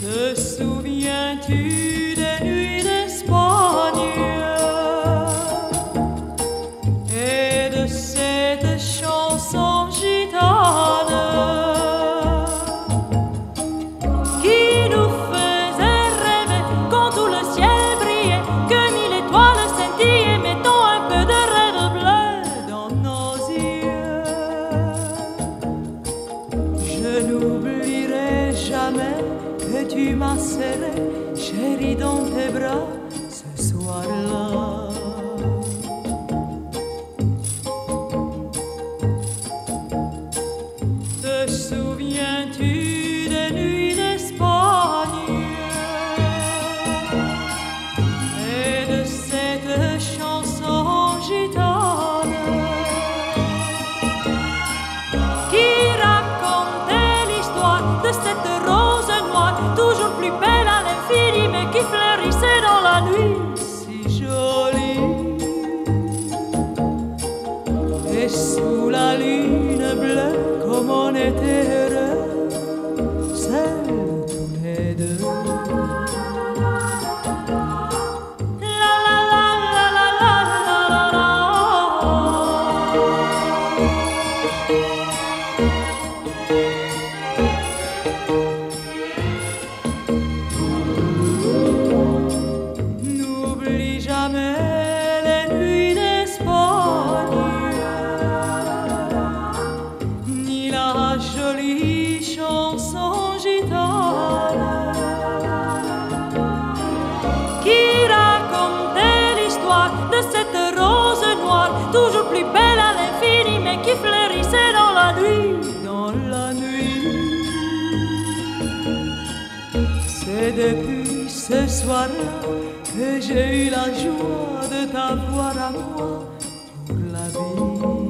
Te souviens-tu Je n'oublierai jamais que tu m'as serré, chérie, dans tes bras ce soir-là. sous la lune bleue comme on était. si belle à l'infini, mais qui fleurissait dans la nuit, dans la nuit. C'est depuis ce soir-là que j'ai eu la joie de t'avoir à moi pour la vie.